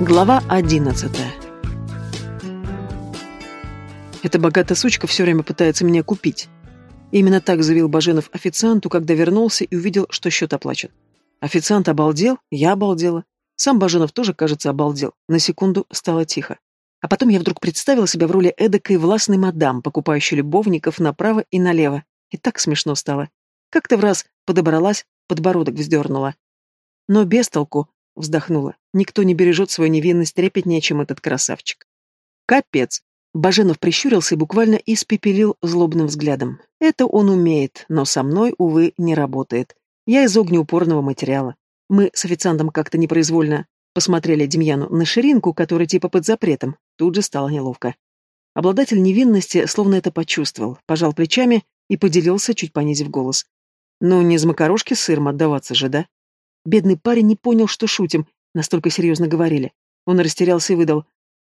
Глава одиннадцатая Эта богатая сучка все время пытается меня купить. Именно так заявил Баженов официанту, когда вернулся и увидел, что счет оплачен. Официант обалдел, я обалдела. Сам Баженов тоже, кажется, обалдел. На секунду стало тихо. А потом я вдруг представила себя в роли эдакой властной мадам, покупающей любовников направо и налево. И так смешно стало. Как-то в раз подобралась, подбородок вздернула. Но без толку, вздохнула. Никто не бережет свою невинность трепетнее, чем этот красавчик. Капец. Баженов прищурился и буквально испепелил злобным взглядом. Это он умеет, но со мной, увы, не работает. Я из огнеупорного материала. Мы с официантом как-то непроизвольно посмотрели Демьяну на ширинку, которая типа под запретом. Тут же стало неловко. Обладатель невинности словно это почувствовал, пожал плечами и поделился, чуть понизив голос. «Ну, не из макарошки сыром отдаваться же, да?» Бедный парень не понял, что шутим, настолько серьезно говорили. Он растерялся и выдал.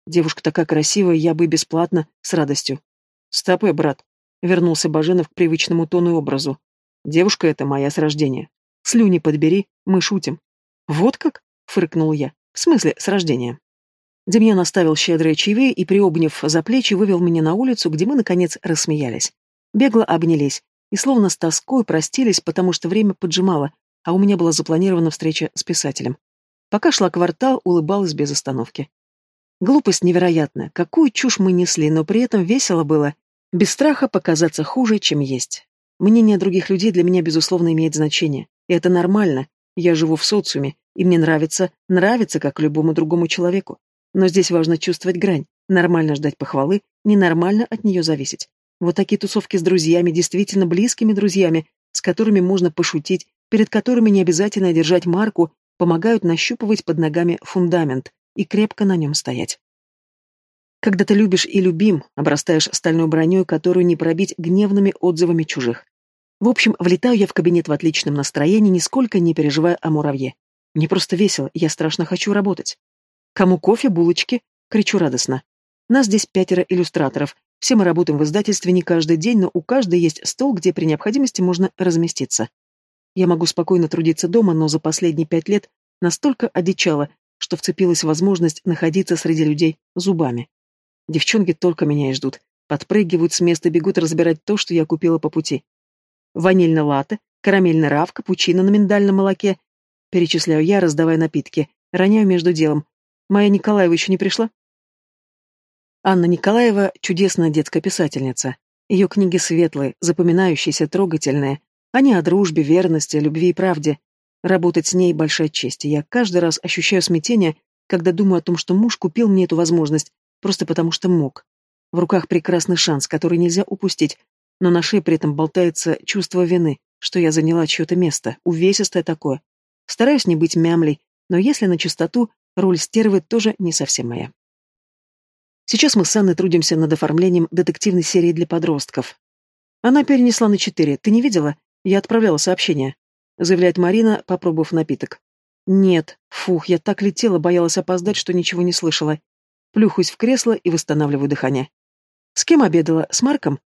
«Девушка такая красивая, я бы бесплатно, с радостью». «Стопэ, брат», — вернулся Баженов к привычному тону и образу. «Девушка эта моя с рождения. Слюни подбери, мы шутим». «Вот как?» — фыркнул я. «В смысле, с рождения?» Демьян оставил щедрые чаевые и, приобняв за плечи, вывел меня на улицу, где мы, наконец, рассмеялись. Бегло обнялись и словно с тоской простились, потому что время поджимало, а у меня была запланирована встреча с писателем. Пока шла квартал, улыбалась без остановки. Глупость невероятная, какую чушь мы несли, но при этом весело было, без страха показаться хуже, чем есть. Мнение других людей для меня, безусловно, имеет значение. И это нормально. Я живу в социуме, и мне нравится, нравится, как любому другому человеку. Но здесь важно чувствовать грань. Нормально ждать похвалы, ненормально от нее зависеть. Вот такие тусовки с друзьями, действительно близкими друзьями, с которыми можно пошутить, перед которыми не обязательно держать марку, помогают нащупывать под ногами фундамент и крепко на нем стоять. Когда ты любишь и любим, обрастаешь стальной броней, которую не пробить гневными отзывами чужих. В общем, влетаю я в кабинет в отличном настроении, нисколько не переживая о муравье. Мне просто весело, я страшно хочу работать. Кому кофе, булочки? Кричу радостно. Нас здесь пятеро иллюстраторов. Все мы работаем в издательстве не каждый день, но у каждой есть стол, где при необходимости можно разместиться. Я могу спокойно трудиться дома, но за последние пять лет настолько одичала, что вцепилась в возможность находиться среди людей зубами. Девчонки только меня и ждут. Подпрыгивают с места, бегут разбирать то, что я купила по пути. Ванильный латте, карамельный раф, капучино на миндальном молоке. Перечисляю я, раздавая напитки. Роняю между делом. Моя Николаева еще не пришла? Анна Николаева – чудесная детская писательница. Ее книги светлые, запоминающиеся, трогательные, они о дружбе, верности, любви и правде. Работать с ней — большая честь, и я каждый раз ощущаю смятение, когда думаю о том, что муж купил мне эту возможность, просто потому что мог. В руках прекрасный шанс, который нельзя упустить, но на шее при этом болтается чувство вины, что я заняла чье-то место, увесистое такое. Стараюсь не быть мямлей, но если на чистоту, роль стервы тоже не совсем моя. Сейчас мы с Анной трудимся над оформлением детективной серии для подростков. Она перенесла на четыре, ты не видела? Я отправляла сообщение. Заявляет Марина, попробовав напиток. Нет, фух, я так летела, боялась опоздать, что ничего не слышала. Плюхаюсь в кресло и восстанавливаю дыхание. С кем обедала? С Марком?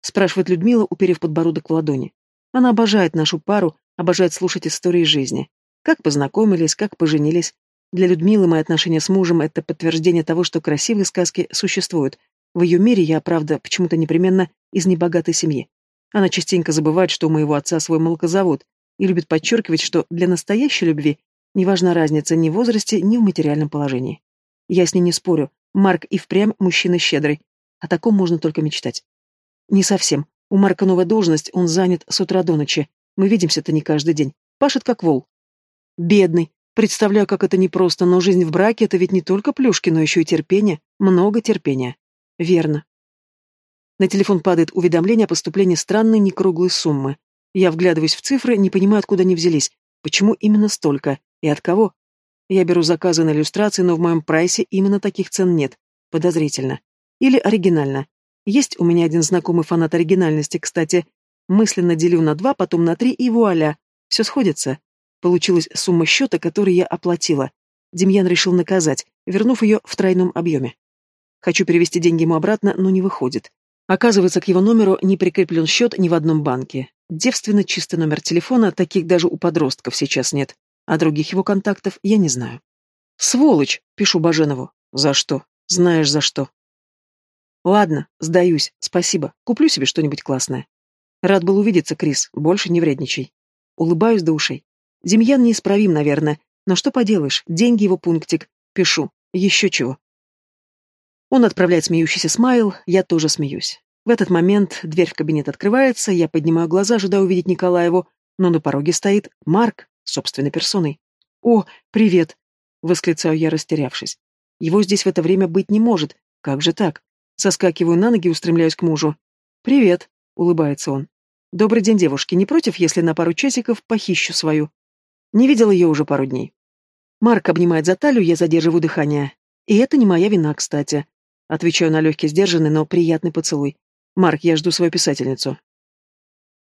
Спрашивает Людмила, уперев подбородок в ладони. Она обожает нашу пару, обожает слушать истории жизни. Как познакомились, как поженились. Для Людмилы мои отношения с мужем — это подтверждение того, что красивые сказки существуют. В ее мире я, правда, почему-то непременно из небогатой семьи. Она частенько забывает, что у моего отца свой молокозавод, и любит подчеркивать, что для настоящей любви не важна разница ни в возрасте, ни в материальном положении. Я с ней не спорю, Марк и впрямь мужчина щедрый. О таком можно только мечтать. Не совсем. У Марка новая должность, он занят с утра до ночи. Мы видимся-то не каждый день. Пашет как вол. Бедный. Представляю, как это непросто, но жизнь в браке — это ведь не только плюшки, но еще и терпение. Много терпения. Верно. На телефон падает уведомление о поступлении странной некруглой суммы. Я вглядываюсь в цифры, не понимаю, откуда они взялись. Почему именно столько? И от кого? Я беру заказы на иллюстрации, но в моем прайсе именно таких цен нет. Подозрительно. Или оригинально. Есть у меня один знакомый фанат оригинальности, кстати. Мысленно делю на два, потом на три, и вуаля. Все сходится. Получилась сумма счета, который я оплатила. Демьян решил наказать, вернув ее в тройном объеме. Хочу перевести деньги ему обратно, но не выходит. Оказывается, к его номеру не прикреплен счет ни в одном банке. Девственно чистый номер телефона, таких даже у подростков сейчас нет, а других его контактов я не знаю. «Сволочь!» — пишу Баженову. «За что? Знаешь, за что». «Ладно, сдаюсь, спасибо. Куплю себе что-нибудь классное». «Рад был увидеться, Крис. Больше не вредничай». Улыбаюсь до ушей. Демьян неисправим, наверное. Но что поделаешь, деньги его пунктик. Пишу. Еще чего. Он отправляет смеющийся смайл, я тоже смеюсь. В этот момент дверь в кабинет открывается, я поднимаю глаза, ожидая увидеть Николаеву, но на пороге стоит Марк, собственной персоной. «О, привет!» — восклицаю я, растерявшись. Его здесь в это время быть не может. Как же так? Соскакиваю на ноги и устремляюсь к мужу. «Привет!» — улыбается он. «Добрый день, девушки. Не против, если на пару часиков похищу свою?» Не видел ее уже пару дней. Марк обнимает за талию, я задерживаю дыхание. И это не моя вина, кстати. Отвечаю на легкий, сдержанный, но приятный поцелуй. Марк, я жду свою писательницу.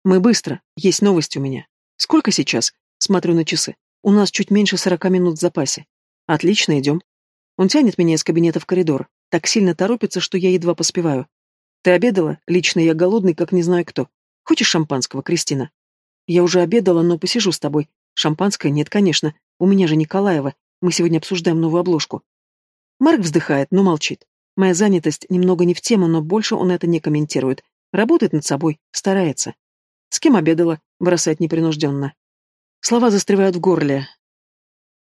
Мы быстро. Есть новость у меня. Сколько сейчас? Смотрю на часы. У нас чуть меньше сорока минут в запасе. Отлично, идем. Он тянет меня из кабинета в коридор. Так сильно торопится, что я едва поспеваю. Ты обедала? Лично я голодный, как не знаю кто. Хочешь шампанского, Кристина? Я уже обедала, но посижу с тобой. Шампанское нет, конечно. У меня же Николаева. Мы сегодня обсуждаем новую обложку. Марк вздыхает, но молчит. Моя занятость немного не в тему, но больше он это не комментирует. Работает над собой, старается. С кем обедала? Бросает непринужденно. Слова застревают в горле.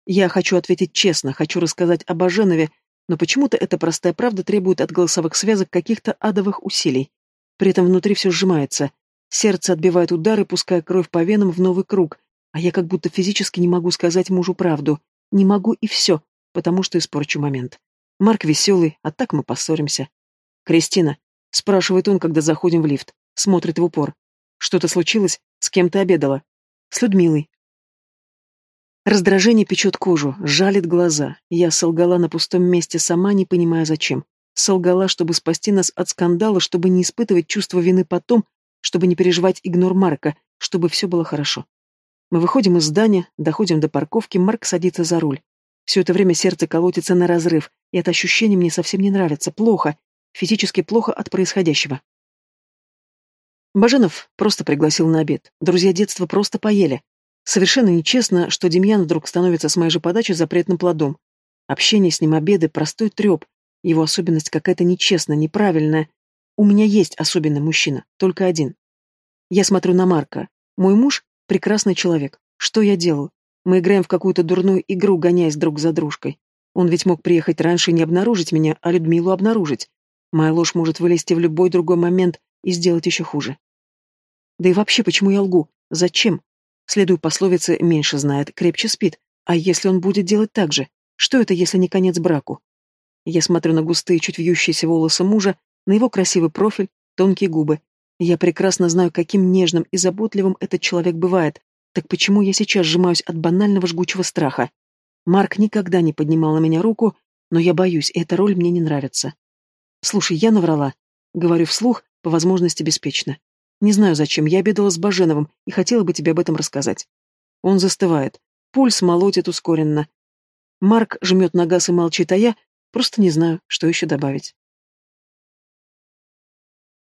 Я хочу ответить честно, хочу рассказать об Аженове, но почему-то эта простая правда требует от голосовых связок каких-то адовых усилий. При этом внутри все сжимается. Сердце отбивает удары, пуская кровь по венам в новый круг, а я как будто физически не могу сказать мужу правду. Не могу и все, потому что испорчу момент. Марк веселый, а так мы поссоримся. «Кристина», — спрашивает он, когда заходим в лифт, смотрит в упор. «Что-то случилось? С кем ты обедала?» «С Людмилой». Раздражение печет кожу, жалит глаза. Я солгала на пустом месте, сама не понимая зачем. Солгала, чтобы спасти нас от скандала, чтобы не испытывать чувство вины потом, чтобы не переживать игнор Марка, чтобы все было хорошо. Мы выходим из здания, доходим до парковки, Марк садится за руль. Все это время сердце колотится на разрыв, и это ощущение мне совсем не нравится, плохо, физически плохо от происходящего. Баженов просто пригласил на обед. Друзья детства просто поели. Совершенно нечестно, что Демьян вдруг становится с моей же подачи запретным плодом. Общение с ним, обеды, простой треп. Его особенность какая-то нечестная, неправильная. У меня есть особенный мужчина, только один. Я смотрю на Марка. Мой муж — прекрасный человек. Что я делаю? Мы играем в какую-то дурную игру, гоняясь друг за дружкой. Он ведь мог приехать раньше и не обнаружить меня, а Людмилу обнаружить. Моя ложь может вылезти в любой другой момент и сделать еще хуже. Да и вообще, почему я лгу? Зачем? Следуя пословице «меньше знает, крепче спит». А если он будет делать так же? Что это, если не конец браку? Я смотрю на густые, чуть вьющиеся волосы мужа, на его красивый профиль, тонкие губы. Я прекрасно знаю, каким нежным и заботливым этот человек бывает, так почему я сейчас сжимаюсь от банального жгучего страха? Марк никогда не поднимал на меня руку, но я боюсь, эта роль мне не нравится. Слушай, я наврала. Говорю вслух, по возможности беспечно. Не знаю, зачем, я обедала с Баженовым и хотела бы тебе об этом рассказать. Он застывает. Пульс молотит ускоренно. Марк жмет на газ и молчит, а я просто не знаю, что еще добавить.